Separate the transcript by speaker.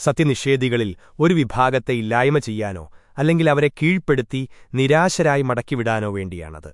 Speaker 1: സത്യനിഷേധികളിൽ ഒരു വിഭാഗത്തെ ഇല്ലായ്മ ചെയ്യാനോ അല്ലെങ്കിൽ അവരെ കീഴ്പ്പെടുത്തി നിരാശരായി മടക്കിവിടാനോ വേണ്ടിയാണത്.